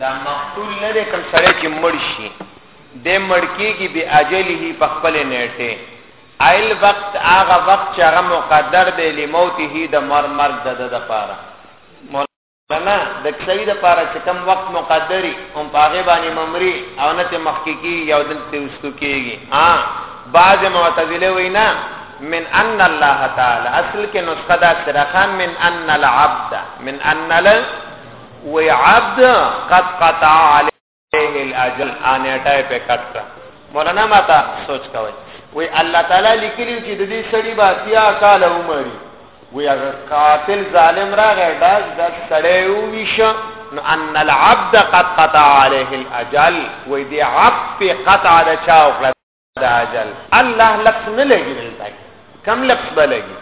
دا مقتول نه دی کوم سړی چې مړ شي د مړ کېږي بې اجله په خپلې نیټې ایل وقت هغه وقت چې هغه مقدر دی لموته د مر مرګ د ده دپاره مولانا د کسوي دپاره چې کوم وقت مقدري هم په هغې باندې ممري او نه ته مخکې کېږي او دلته وروستو کېږي بعض معتزله وینا من ان الله تعالی اصل کې نسخه دا سرخان من ان العبد من ان ال وعبد قد قطع عليه الاجل انټه په کټه مولانا ماته سوچ کوي وی الله تعالی لیکلی چې د دې سړي با سیا کال عمر وی هغه قاتل ظالم راغی دا د سړی ویشه نو ان العبد قد قطع عليه الاجل وی دی عبد قطع د چا وکړه دا اجل الله لفظ نه لګي دلته کم لفظ به لګي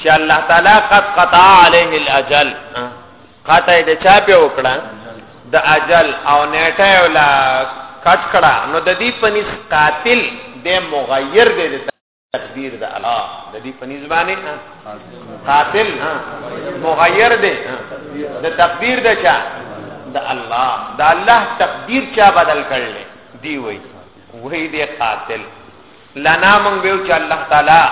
چې الله تعالی قد قطع عليه الاجل قطع د چا په وکړه د اجل او نیټه ولا کټ کړه نو د دې پنځ قاتل د مغیر دی تقدیر د الله د دې په نسبانه قاتل مغیر دی د تقدیر د چا د الله د الله تقدیر چا بدل کړل دی وای وای دی قاتل لنا من به چې الله تعالی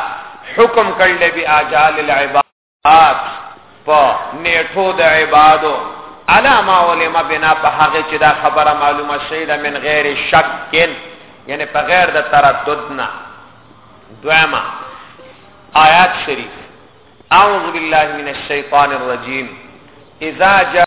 حکم کړل به اجال العباد آت په نیټو د عبادو علامه علماء بنا په هغه چې دا خبره معلومه شي د من غیر شک کین یعنی په غیر د تردد نه دویمه آیات شریف اعوذ بالله من الشیطان الرجیم اذا جاء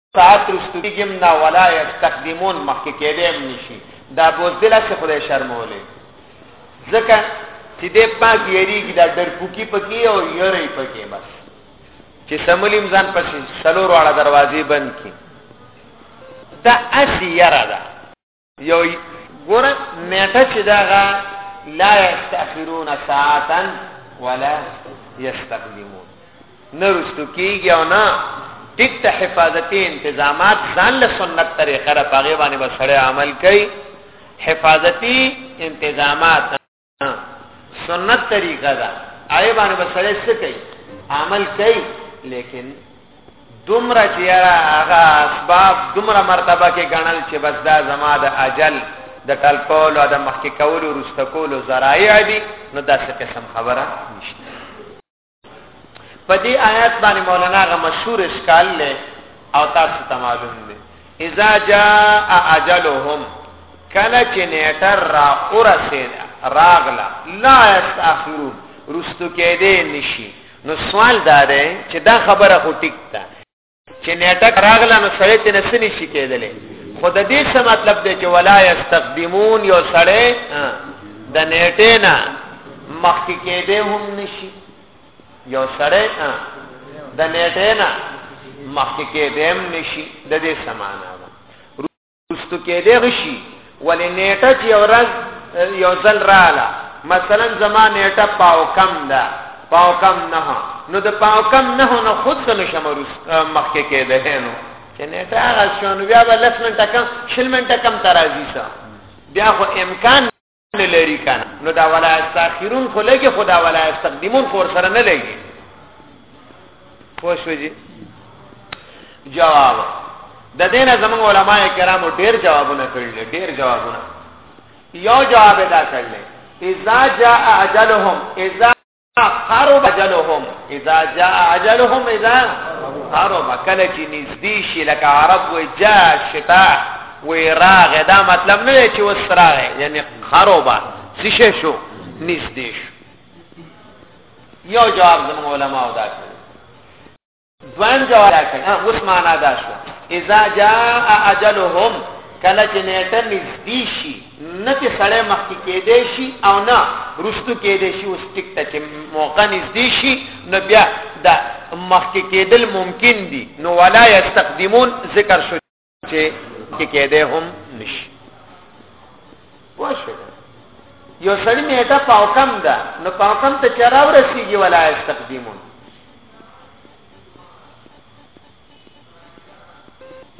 ساعت رستو کیږي هم نه ولا یستقدمون مخکې کېدی هم نشي دا بوزدل هسې خدای شرمولی ځکه چې دی پاک یریږي دا ډرپوکي پکې او یری پکې بس چې سمولیم ځان پسې څلور واړه دروازې بند کړي دا هسې یره ده یو ګوره نیټه چې دغه لا یستاخرون ساعتا ولا یستقدمون نه رستو کیږي او نه ټیک ته حفاظتي انتظامات ځان له سنت طریقه را پاغي باندې بسړې عمل کوي حفاظتي انتظامات سنت طریقه ده آی باندې بسړې څه کوي عمل کوي لیکن دومره چې یاره هغه اسباب دومره مرتبه کې ګڼل چې بس دا زما د اجل د ټال کول او د مخکې کولو رسته کولو ذرایع دي نو دا څه قسم خبره نشته په دې آیات باندې مولانا غ مشهور اشکال لې او تاسو ته معلوم دی اذا جاء اجلهم کله چې نیټر را اورسید راغلا لا استاخرون رستو کې دې نشي نو سوال دا دی چې دا خبره خو ټیک ده چې نیټه راغله نو سړی ته نسنی شي کېدلې خو د دې څه مطلب دی چې ولا یستقدمون یو سړی د نیټه نه مخکې کېدې هم نشي یو سړی د نیټه نه مخکې کېدې هم نشي د دې سمانه وروسته کېدای شي ولې نیټه چې یو ورځ یو ځل رااله مثلا زما نیټه پاو کم ده پاو کم نه نو د پاو کم نه نو خود سره شمروس مخکې کېدای نو چې نیټه هغه شون بیا به لس منټه کم شل منټه کم ترازی سره بیا خو امکان لري کنه نو دا ولا استاخرون خو لګي خدا ولا استقدمون خو سره نه لګي خوش وځي جواب د دینه زمون علما کرامو ډیر جوابونه کړل ډیر جوابونه یو جواب ادا کړل اذا جاء اجلهم اذا قرب اجلهم اذا جاء اجلهم اذا قرب کله چې نږدې شي لکه عرب وي جاء الشتاء وی راغ دا مطلب نه چې وس راغ یعنی قرب څه شو نږدې شو یو جواب زموږ علماء دا کړ دویم جواب راکړه ها اوس معنا دا شو اذا جاء اجلهم کله چې نیټه نږدې شي نه چې سړی مخکې کېدی شي او نه رستو کېدی شي اوس ټیک ته چې موقع نږدې شي نو بیا د مخکې کېدل ممکن دي نو ولا یستقدمون ذکر شو چې چې کېده هم نشي واشه یو سړی نیټه پاوکم ده نو پاوکم ته چراو رسیږي ولا استقدیمون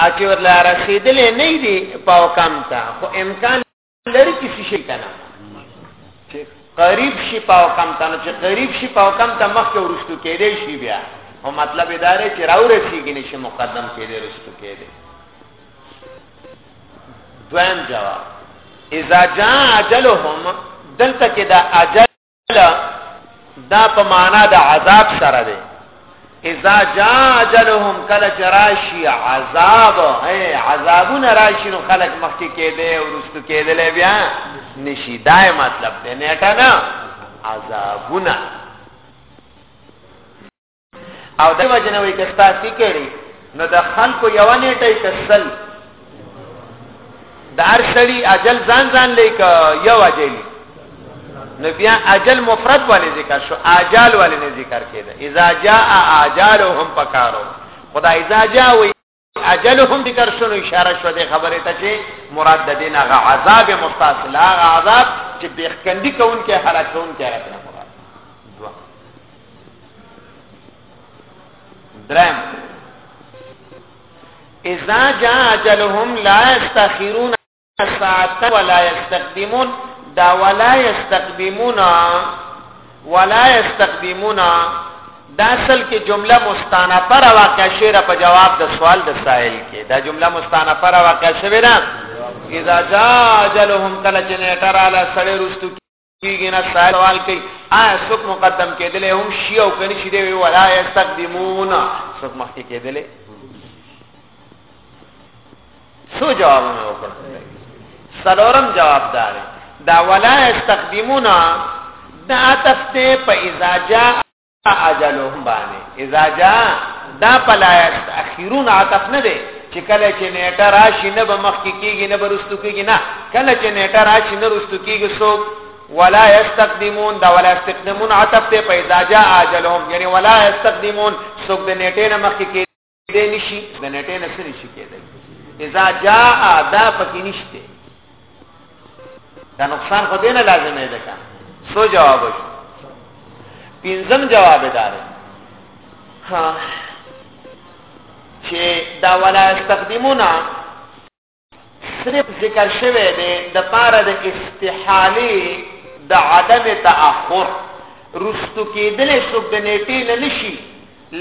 اچور لا رسیدلې نه دی پاوکم ته خو امکان لري کې شي کنه چې قریب شي پاو کم تنه چې قریب شي پاو کم ته مخ کې ورستو کېدې شي بیا او مطلب دا دی چې راو رسیږي نشي مقدم کېدې رستو کېدې دویم جواب اذا جاء اجلهم دلته کې دا اجل دا په معنا د عذاب سره دی اذا جاء اجلهم کله چراشی عذاب اے عذابون راشی نو خلق مخکی کېده او رستو کېده لې بیا نشي دای مطلب دې نیټه نه عذابونه او د وجنوي کې تاسو کړي نو د خلکو یو نیټه کسل د ارسلی اجل ځان ځان لیک یو اجل نو بیا اجل مفرد باندې ذکر شو اجال باندې ذکر کېده اذا جاء اجالهم پکارو خدای اذا جاء اجلهم ذکر شنو اشاره شو دې خبره ته چې مراد د دین هغه عذاب مستاصل هغه عذاب چې بخکندي کون کې هلاکون کې هغه نه مراد دوا درم اذا جاء اجلهم لا يستخيرون ساعت ولا يستقدمون دا ولا يستقدمون ولا يستقدمون دا اصل کې جمله مستانفه را واقع شوه په جواب د سوال د سائل کې دا جمله مستانفه را واقع شوه نه اذا جاء اجلهم کله چې نیټه رااله سړی رستو کیږي نه سوال کوي آ څوک مقدم کېدل هم شي او کني شي دی ولا یستقدمون څوک مخکې کېدل سو جواب مې وکړ سلورم جواب دار دا ولا یستقدمون دا تفته په اذا جاء اجلهم باندې اذا جاء دا پلا اخیرون عطف نه دی چې کله چې نیټه راشي نه به مخ کې کیږي نه به رستو کیږي نه کله چې نیټه راشي نه رستو کیږي سو ولا یستقدمون دا ولا یستقدمون عطف ته پیدا جاء اجلهم یعنی ولا یستقدمون سو د نیټه نه مخ کې کېدای نشي د نټې نه سره شي کېدای اذا جاء دا پکې نشته دا نقصان خو دینه لازمه ده کا سو جواب شو پنځم جواب دار ها چې دا ولا استخدمونا صرف ذکر شوی دی د پاره د استحاله د عدم تاخر رستو کېدل شو د نیټې نه نشي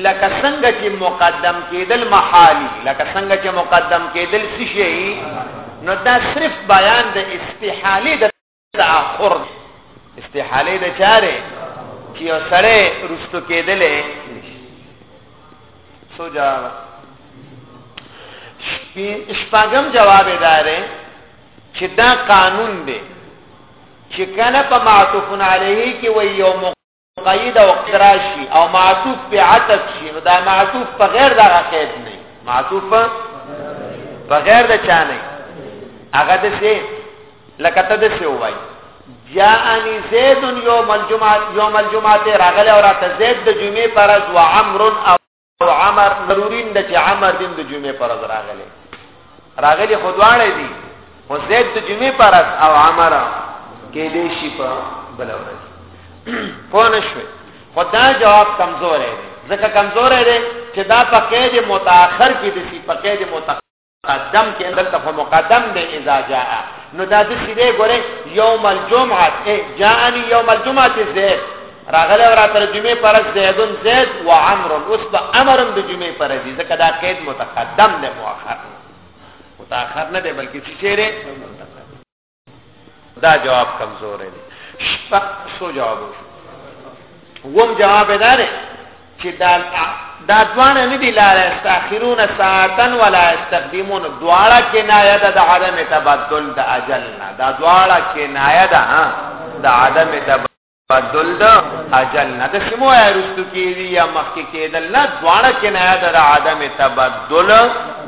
لکه څنګه چې مقدم کېدل محالي لکه څنګه چې مقدم کېدل څه شي نو دا صرف بیان د استحاله تاخر استحاله د چاره چې یو سړی رستو کېدلې سو جواب شپږم جواب دارې چې دا قانون دی چې کله په معطوفن علیه کې وي یو قید او قراشی او معطوف په عطف شي نو دا معطوف په غیر دا قید نه معطوف په غیر د چا نه هغه د څه لکه ته د څه وای جاءني زید یوم الجمعه یوم الجمعه راغله او راته زید د جمعې پر از و عمرو او عمر ضرورین د چې عمر دین د جمعې پر ورځ راغلی راغلی خو دواړه دي خو زید د جمعې پر ورځ او عمر کې دې شي په بل ورځ پوه نه شوې خو دا جواب کمزور دی ځکه کمزور دی چې دا په قید متأخر کې دي په قید متأخر قدم کې دلته خو مقدم دی اذا جاء نو دا د شیبه ګوره یوم الجمعه ای جاءنی یوم الجمعه زید راغله ورا تر جمعه پر زیدون زید و عمرو اوس به امرم د جمعه پر دی ځکه دا قید متقدم دی مؤخر متأخر نه دی بلکې چې چیرې دا جواب کمزور دی شپه سو جواب شو وم جواب دا دی چې دا دا دوانه نه دی لار استاخرون ساعتن ولا استقدمون دواړه کنایه ده د عدم تبدل د اجل نه دا دواړه کنایه ده د عدم تبدل بدل د اجل نه د شمو ارستو کیږي یا مخکې کېدل نه دواړه کنایه د عدم تبدل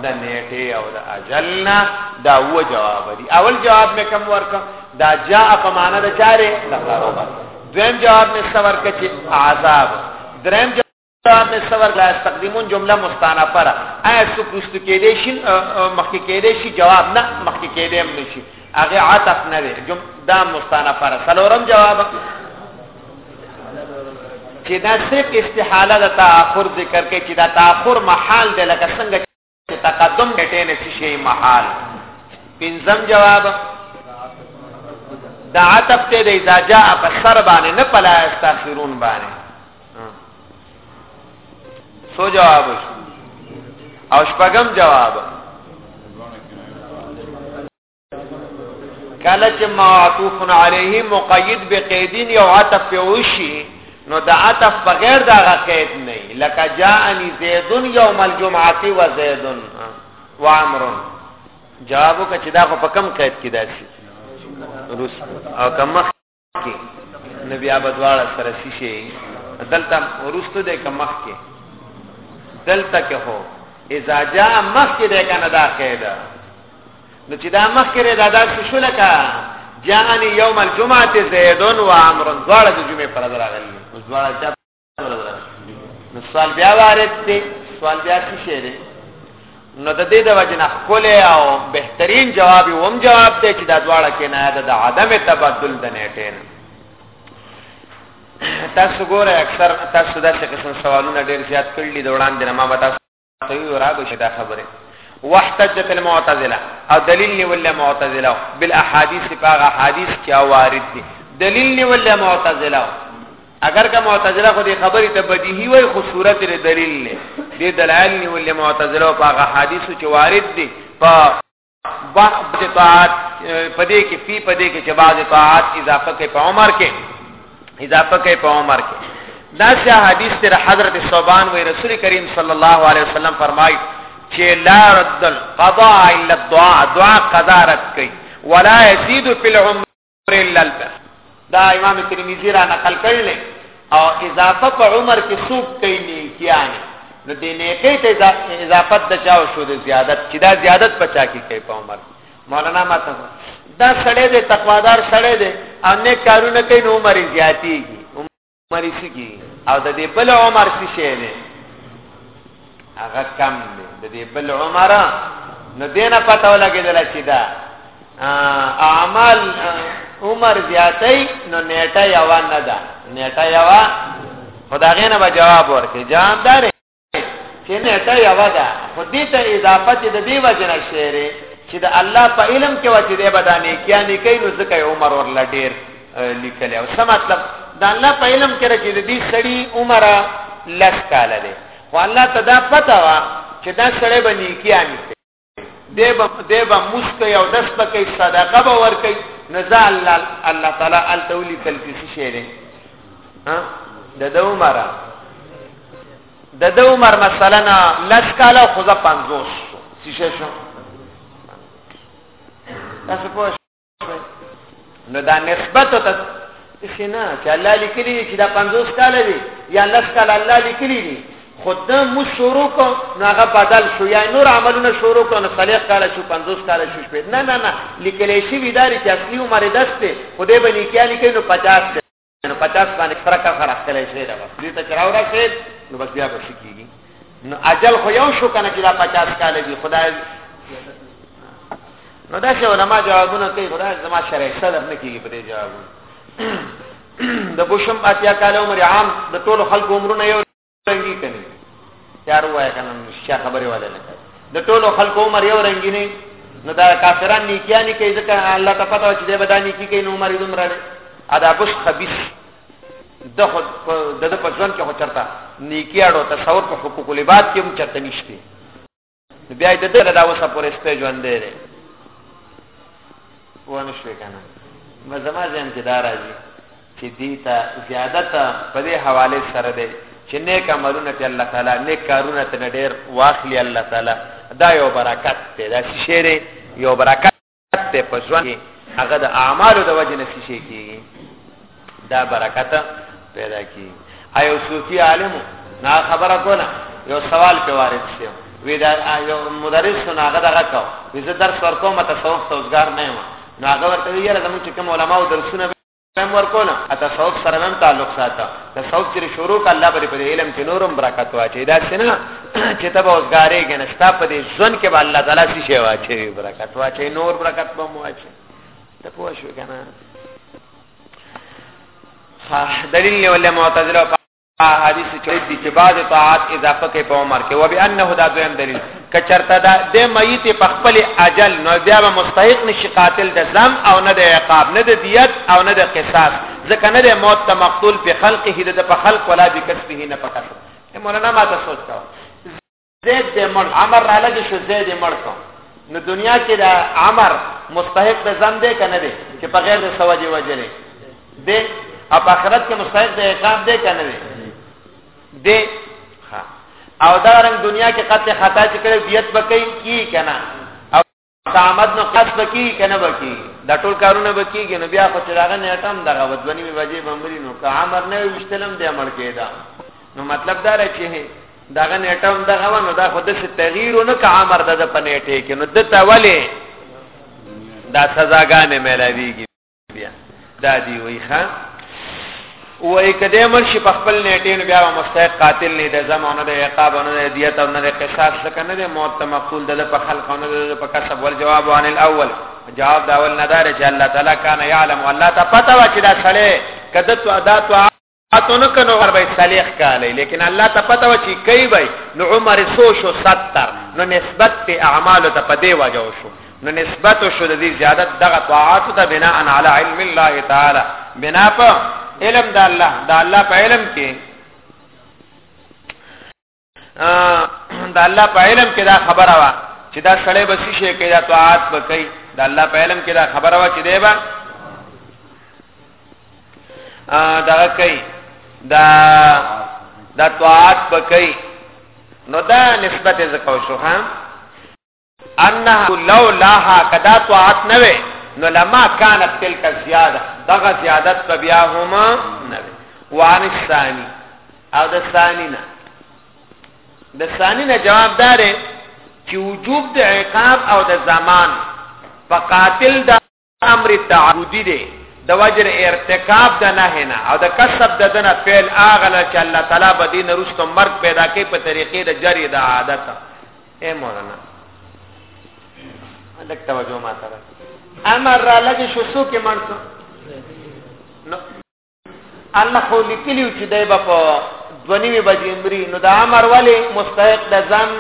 د نیټه او د اجل نه دا و جواب دی اول جواب مې کوم ورکم دا جاء په معنا د چاره د کاروبار دویم جواب مې څور کچې عذاب دریم تام صبر لا تقدیمون جمله مستانفه را آیا څوک رستو کېدې شي مخکې کېدې شي جواب نه مخکې کېدې هم نشي هغه عطف نه دی جم دا مستانفه را سلورم جواب چې دا صرف استحاله د تاخر ذکر کوي چې دا تاخر محال دی لکه څنګه چې تقدم ډټې نه څه شي محال پنځم جواب دا عطف ته د اذا جاء په سر باندې نه پلا استاخرون باندې سو جواب او شپږم جواب کله چې معطوف علیه مقید به قیدین یو عطف په وشي نو د عطف بغیر دا قید نه لکه جاءنی زید یوم الجمعه و زید و عمر جوابو کچدا په کم قید کې داسي او کم کې نو بیا به دواړه سره شي دلته ورستو د کمخ کې دلته کې هو اذا جاء مخ کې د کنه دا قاعده نو چې دا مخ کې دا دا شو لکه جاءني يوم الجمعه زيد و عمرو دواړه د جمعې پر راغلي دواړه نو سوال بیا وارد دی سوال بیا څه شی دی نو د دې د وجه نه خپل او بهترین جواب هم جواب دی چې دا دواړه کې نه د عدم تبدل د نیټه نه تاسو ګوره اکثر تاسو دا څه قسم سوالونه ډیر زیات کړل دي د وړاندې نه ما به تاسو کوي را به دا خبره واحتجت المعتزله او دلیل نیول معتزله بالاحاديث باغ حدیث چې وارد دي دلیل نیول معتزله اگر که معتزله خو دې خبرې ته بدیهی وای خو صورت لري دلیل نه دې دلایل نیول معتزله باغ حدیث چې وارد دي په بعض طاعات پدې کې پی پدې کې چې بعض طاعات اضافه کوي په عمر کې اضافه کوي په عمر کې دا چې حدیث تر حضرت صوبان وی رسول کریم صلی الله علیه وسلم فرمایي چې لا رد القضاء الا الدعاء دعا قضا رد کوي ولا يزيد في العمر پرلل دا امام ترمذی را نقل کړل او اضافه په عمر کې سوق کوي نیکیانه نو دې نیکي ته اضافه د چاو شو د زیادت چې دا زیادت پچا کې کوي په عمر مولانا ماته دا سړی دې تقوادار سړی دې ان کارونه کوي نو عمر زیاتیږي عمر سګي او د دې بل عمر څه شي دی هغه کم دی د دې بل عمر نو دینه پته ولګیدل چې دا اعمال عمر زیاتې نو نیټه یو نه ده نیټه یو خدای غنه به جواب ورکړي جاندار چې نه ته یو ده خو دې ته اضافه چې د دې وجنه شعر چې د الله په علم کې وجه دې بدانې کیا نه کوي نو ځکه عمر ور لډیر لیکل او څه مطلب د الله په علم کې چې د دې سړی عمر لس کال دی خو الله ته دا پته وا چې دا سړی به نیکیا نه دیبا دیبا مسکه یو دس پکې صدقه به ور کوي نزا الله الله تعالی ال تولی کل کسی شی دی ها د د عمر د د عمر مثلا لس کاله خو ځه 50 شو څه شو تاسو پوه نو دا نسبت ته څه نه چې الله لیکلی چې دا 50 کال دی یا لس کال الله لیکلی دی خود مو شروع کو نو هغه بدل شو یا نور عملونه شروع کو نو صالح کال شو 50 کال شو شپې نه نه نه لیکلی شي ویداري چې اصلي عمر دسته خدای به نیکیا لیکي نو 50 نو پچاس باندې سره کرخه راخلې شوې ده بس دې ته چې راو رسېد نو بس بیا به څه کېږي نو اجل خو یو شو که نه چې دا پچاس کاله دي خدای نو دا چې علما جوابونه کوي خدای زما شرعي صدر نه کېږي په دې جوابونه د بوشم اتیا کاله عمر عام د ټولو خلکو عمرونه یو رنګي کني یار وای کنه نشه خبره ولا نه کوي د ټولو خلکو عمر یو رنګي نه نو دا کافران نیکیا نه کوي ځکه الله ته پته چې د بدانی کی کوي نو عمر دوم راړي ادا بش خبيث د خود د د پسند کې هو چرتا نیکیاړو تصور په حقوق العباد کې هم چرته نشته نو بیا د دې دا اوسه پورې سپې ژوند دی ونه شوې کنه مزما ځین کې دا راځي چې دې ته زیادت په دې حواله سره دی چې نیک عملونه ته الله تعالی نیک کارونه ته ډېر واخلي الله تعالی دا یو برکت دی دا شیره یو برکت ته په ژوند کې هغه د اعمالو د وجه نه شي کېږي دا برکت پیدا کیږي ایو صوفي عالم نا خبره کوله یو سوال په وارد شي وی دا یو مدرس نه هغه دغه کو وی زه درس ورکوم تصوف توزګار نه یم نو هغه ورته ویل زموږ چې کوم علماو درسونه سم ورکونه اته ثواب سره هم تعلق ساته د ثواب چې شروع ک الله بری په علم کې نورم برکت واچي دا سنا چې تب اوسګارې کنه ستا په دې ځن کې به الله تعالی شي شي واچي برکت واچي نور برکت به مو واچي د پوه شو کنه دلیل ولې معتزله احادیث چوي دي چې بعد طاعات اضافه کوي په عمر کې وبانه دا دویم دلیل کچرته دا د میت په خپل اجل نو بیا به مستحق نشي قاتل د ذم او نه د عقاب نه د دیت او نه د قصاص ځکه نه د موت ته مقتول په خلقه د په خلق ولا بکسبه نه پکاسه مولانا ما ته سوچ کاوه زید دې مړ عمر را لګی شو زید دې مړ کو نو دنیا کې دا عمر مستحق د زم دی کنه دی چې په غیر د سوجي وجلې دی او په آخرت کې مستحق د عقاب دی کنه دی دی او دا رنګ دنیا کې قتل خطا چې کړي بیت بکې کی کنه قامت نو قص بکی کنه بکی دا ټول کارونه بکیږي نو بیا خو چې راغ نه اټم دغه ودونی می بجې بمبري نو که عمر نه وشتلم دی عمر کېدا نو مطلب دا رې چې دغه نیټم دغه ونه دا خو د څه تغییر نه کا امر د پنیټه کې نو د تولې دا سزاګانې ملاویږي بیا دا دی وی ښا وای کده مرش په خپل نیټه نو بیا مستحق قاتل نه د زمانه د عقاب نه د دیت او نه د قصاص څخه نه د موت ته مقبول د په خلق نه د په کسب ول جواب عن الاول جواب دا ول ندار چې الله تعالی کان یعلم الله ته پتا و چې دا سړی کده تو ادا تو اتو نه کنو غر به صالح کاله لیکن الله ته پته و چې کوي وای نو عمر سو شو 70 نو نسبت په اعمال ته پدې وجه شو نو نسبت شو د دې زیادت دغه طاعات ته بناء علی علم الله تعالی بنا په علم د الله د الله په علم کې د الله په علم کې دا خبره وا چې دا سړی به شي کې دا طاعت وکړي د الله په علم کې دا خبره وا چې دی به دا کوي دا دا طاعت وکړي نو دا نسبت زکو شو ها انها لولاها کدا طاعت نه وي نو لما كانت تلك زياده دغه زیادت په بیا هم نه وي وان الثاني او د ثاني نه د ثاني نه جواب دارې چې وجوب د عقاب او د زمان په قاتل دا امر تعبدی دی د وجر ارتکاب د نهی نه او د کسب د دنه فعل اغنه چې الله تعالی به دین رستو مرګ پیدا کوي په طریقې د جری د عادت اے مولانا لک توجه ما سره امر را لګي شو سو کې مرته الله خو لیکلیو چې دی به په دوه نیمې بجې مري نو د امر ولې مستحق د ځم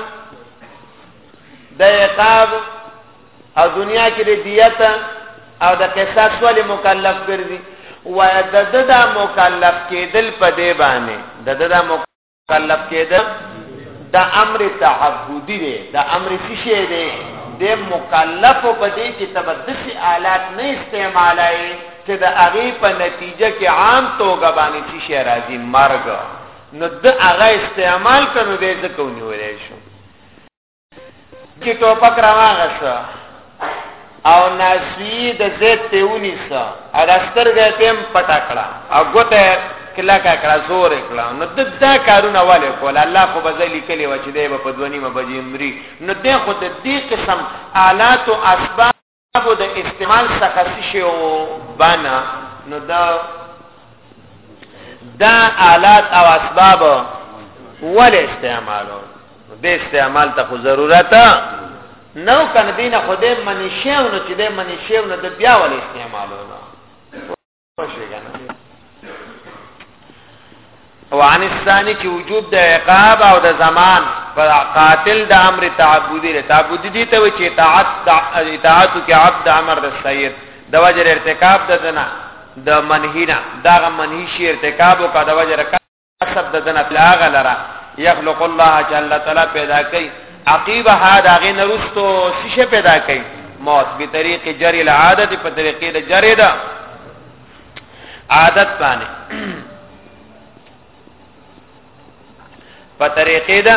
د عقاب او دنیا کې د دیت او د قصاص ولې مکلف ګرځي وای د د مکلف کېدل په دی باندې د د کلب کېده دا امر تعبدی دی دا امر څه شی دی د مکلف په دې کې تبدسي آلات نه استعمالای چې د هغه په نتیجه کې عام توګه باندې څه شی راځي مرګ نو د هغه استعمال کنو دې ځکه ونیولای شو چې ټوپک راغه شو او ناسوی د زید ته ونیسه او د سترګې په پټه کړه او ګوته کلاکه کړه زور کړه نو د دا کارونه والے کول الله خو به ځلی کلی و چې دی په دونی مبجمری نو د خود دې قسم آلات او اسباب ابو د استعمال څخه شي او بنا نو دا دا آلات او اسباب ول استعمالو د استعمال ته خو ضرورت نو کنه دینه خدای منی شیو نو چې د منی شیو نو د بیا ول استعمالو وعن الثاني کې وجوب د عقاب او د زمان پر قاتل د امر تعبدي له تعبدي دي ته چې اطاعت د اطاعت کې عبد امر د سید د وجر ارتکاب د دنا د منهینا دا منهی شی ارتکاب او کا د وجر کسب د دنه پلاغه لره یخلق الله چې الله تعالی پیدا کوي عقیبه ها داغه نرستو شیشه پیدا کوي موت به طریق جری العادت په طریقې د جری دا عادت باندې په طریقې دا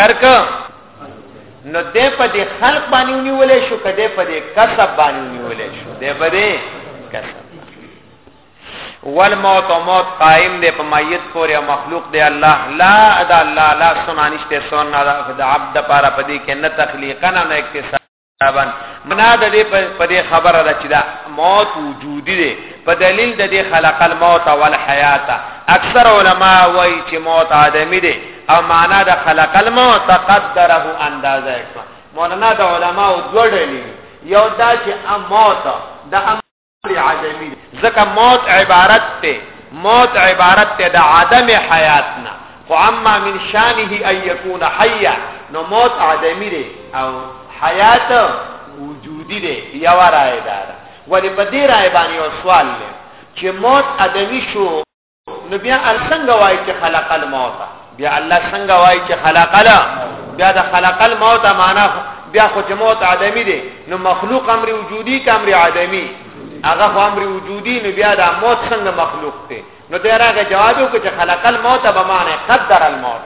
ترک نو دې په دې خلق باندې ونیولې شو کده په دې کسب باندې ونیولې شو دې په دې کسب والموت او موت قائم دې په میت پورې مخلوق دې الله لا ادا الله لا سنانشته سن دا عبد پر په دې کې نه تخلیقا نه اکتساب طبعا منا د دې په دې خبره ده چې دا موت وجودي دی په دلیل د دې خلق الموت والحیات اکثر علما وایي چې موت آدمی دی او معنا د خلق الموت تقدره اندازه کړه مولانا د علما او دوړلې یو دا چې موت د عدمی ځکه موت عبارت ته موت عبارت ته د عدم حیات نه خو اما من شانه ان یکون حیا نو موت عدمی دی او حیات وجودی دی یو رائے دار ولی په دې رائے باندې یو سوال لري چې موت عدمی شو نو بیا څنګه وای چې خلق الموت بیا الله څنګه وای چې خلق لا بیا د خلق الموت معنا بیا خو جماعت عدمی دی نو مخلوق امر وجودی ک امر عدمی هغه خو امر وجودی نو بیا د موت څنګه مخلوق دی نو دا راغه جواب وکړي چې خلق الموت به معنی قدر الموت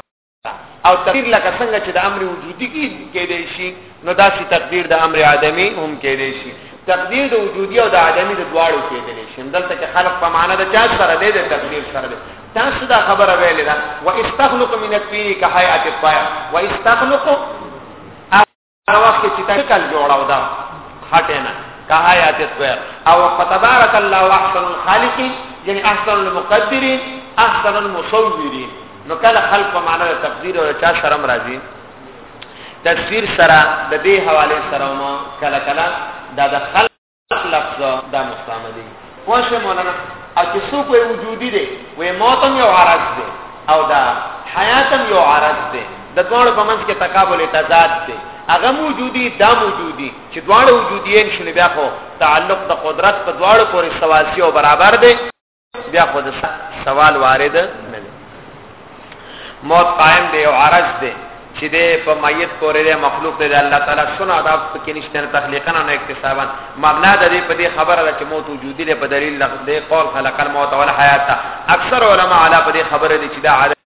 او تقدیر لکه څنګه چې د امر وجودي کې کېدای شي نو دا چې تقدیر د امر عدمی هم کېدای شي تقدیر د وجودي او د عدمی د دواړو کېدای شي دلته کې خلق په معنا د چا سره دی د تقدیر سره دی تاسو دا خبره ویلې ده واستخلق من الطين كهيئه الطير واستخلق هغه وخت چې تا کل جوړاو دا خټه نه کهایات سکوير او فتبارك الله احسن الخالقين یعنی احسن المقدرین احسن المصورین نو کله خلق په معنا د تقدیر او چا شرم راځي تفسیر سره د دې حواله سره ما کله کله دا د خلق لفظ دا مستعمل دی واشه مولانا او چې څوک وي وجودي دی وي موتم یو عرض دی او دا حیاتم یو عرض دی د دوه په منځ کې تقابل تضاد دی هغه موجودی دا موجودی چې دواړه وجودیین شنه بیا خو تعلق د قدرت په دواړو پورې سواسی او برابر دی بیا خو د سوال وارد نه دی موت قائم دی او عرض دی چې د په میت پورې د مخلوق دی الله تعالی سنا دا پکې نشته تخلیقا نه اکتسابا مبنا د دې په دې خبره ده چې موت وجودي دی په دلیل د قول خلق الموت والحیات اکثر علما علا په دې خبره دي چې دا